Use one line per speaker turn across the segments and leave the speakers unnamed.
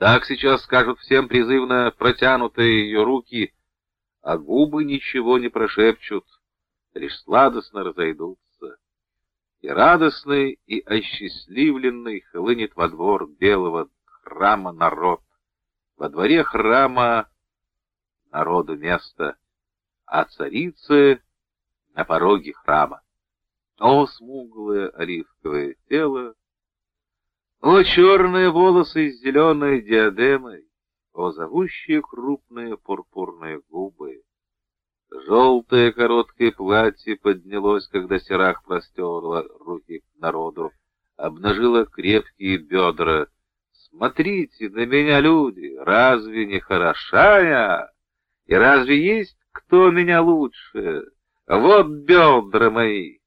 Так сейчас скажут всем призывно протянутые ее руки, а губы ничего не прошепчут, лишь сладостно разойдутся. И радостный, и осчастливленный хлынет во двор белого храма народ. Во дворе храма народу место, а царицы на пороге храма. О, смуглое оливковое тело, о, черные волосы с зеленой диадемой, о, зовущие крупные пурпурные губы. Желтое короткое платье поднялось, когда Серах простерла руки к народу, обнажила крепкие бедра. Смотрите на меня, люди, разве не хороша я? И разве есть кто меня лучше? Вот бедра мои.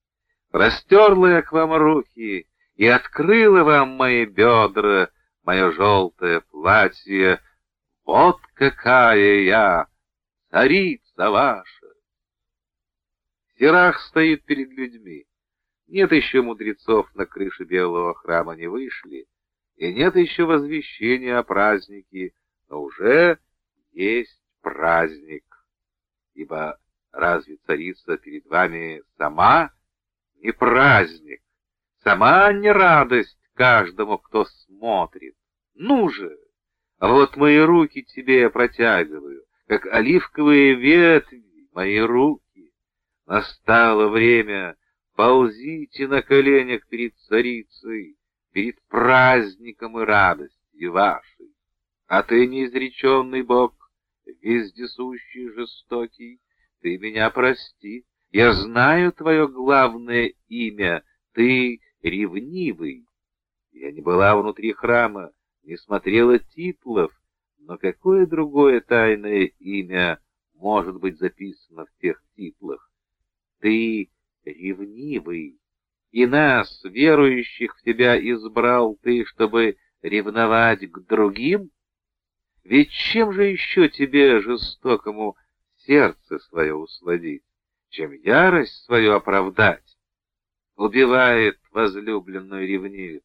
Простерла я к вам руки и открыла вам мои бедра, мое желтое платье. Вот какая я, царица ваша! Серах стоит перед людьми. Нет еще мудрецов на крыше белого храма не вышли, и нет еще возвещения о празднике, но уже есть праздник. Ибо разве царица перед вами сама — и праздник, сама не радость каждому, кто смотрит. Ну же, вот мои руки тебе я протягиваю, как оливковые ветви, мои руки. Настало время, ползите на коленях перед царицей, перед праздником и радостью вашей. А ты, неизреченный Бог, вездесущий жестокий, ты меня прости, я знаю твое главное имя, ты ревнивый. Я не была внутри храма, не смотрела титлов, но какое другое тайное имя может быть записано в тех титлах? Ты ревнивый, и нас, верующих в тебя, избрал ты, чтобы ревновать к другим? Ведь чем же еще тебе, жестокому, сердце свое усладить? чем ярость свою оправдать, убивает возлюбленную ревнивец.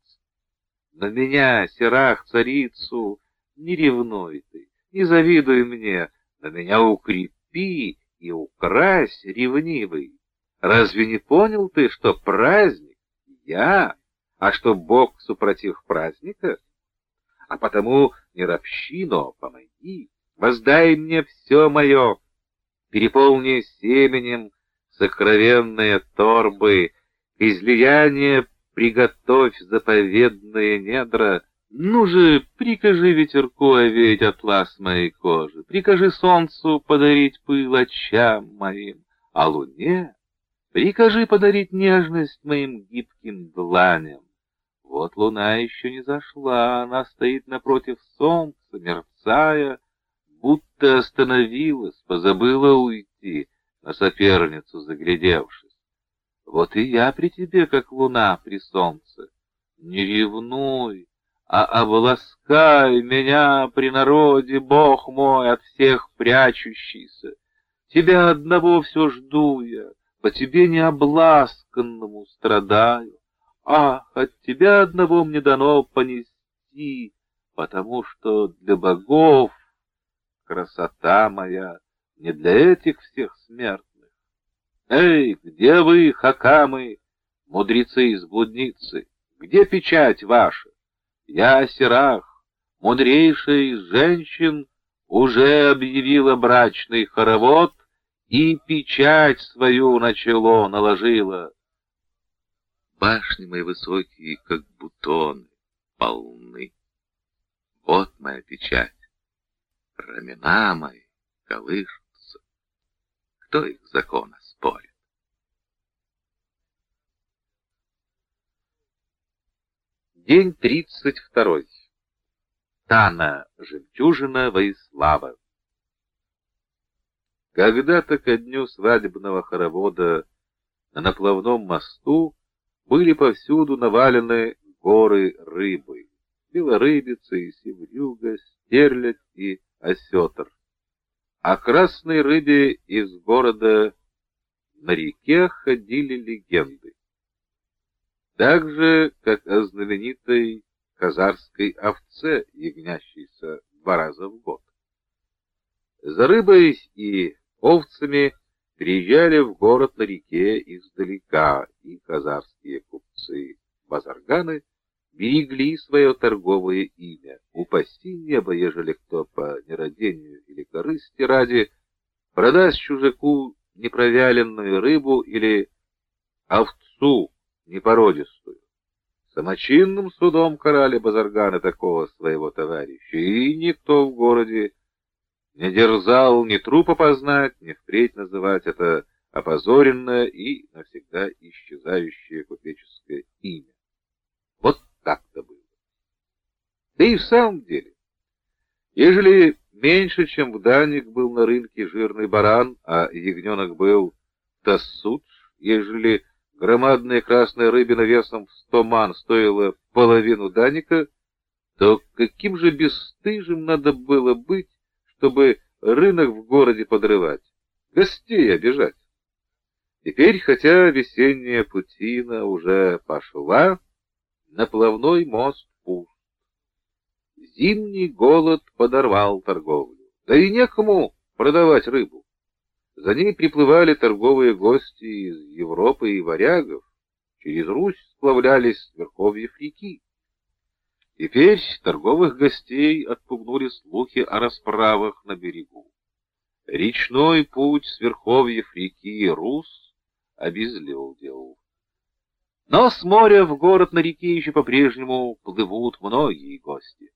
На меня, Серах, царицу, не ревнуй ты, не завидуй мне, на меня укрепи и укрась, ревнивый. Разве не понял ты, что праздник я, а что Бог супротив праздника? А потому не ропщи, но помоги, воздай мне все мое, переполни семенем сокровенные торбы, излияние приготовь заповедные недра. Ну же, прикажи ветерку овеять атлас моей кожи, прикажи солнцу подарить пыл очам моим, а луне прикажи подарить нежность моим гибким дланям. Вот луна еще не зашла, она стоит напротив солнца, мерцая, будто остановилась, позабыла уйти на соперницу заглядевшись. Вот и я при тебе, как луна при солнце. Не ревнуй, а обласкай меня при народе, Бог мой, от всех прячущийся. Тебя одного все жду я, по тебе необласканному страдаю. Ах, от тебя одного мне дано понести, потому что для богов красота моя не для этих всех смертных. Эй, где вы, хакамы, мудрецы из блудницы, где печать ваша? Я, Серах, мудрейшая из женщин, уже объявила брачный хоровод и печать свою на чело наложила. Башни мои высокие, как бутоны, полны. Вот моя печать. Рамена мои колышут. Кто их закона спорит? День тридцать второй. Тана, жемчужина Воислава. Когда-то ко дню свадебного хоровода на наплавном мосту были повсюду навалены горы рыбы, белорыбицы, севрюга, стерлядь и осетр. О красной рыбе из города на реке ходили легенды. Так же, как о знаменитой казарской овце, ягнящейся два раза в год. За рыбой и овцами приезжали в город на реке издалека, и казарские купцы-базарганы берегли свое торговое имя. Упаси небо, ежели кто по нерадению или корысти ради продаст чужаку непровяленную рыбу или овцу непородистую. Самочинным судом карали базарганы такого своего товарища, и никто в городе не дерзал ни труп опознать, ни впредь называть это опозоренное и навсегда исчезающее купеческое имя. Вот так-то было. Да и в самом деле, ежели меньше, чем в Даник был на рынке жирный баран, а ягненок был тассудж, ежели громадная красная рыбина весом в сто ман стоила половину даника, то каким же бесстыжим надо было быть, чтобы рынок в городе подрывать, гостей обижать. Теперь, хотя весенняя путина уже пошла, наплавной мост пуст. Зимний голод подорвал торговлю, да и некому продавать рыбу. За ней приплывали торговые гости из Европы и варягов, через Русь сплавлялись с верховьев реки. Теперь торговых гостей отпугнули слухи о расправах на берегу. Речной путь с верховьев реки Рус обезлюдил. Но с моря в город на реке еще по-прежнему плывут многие гости.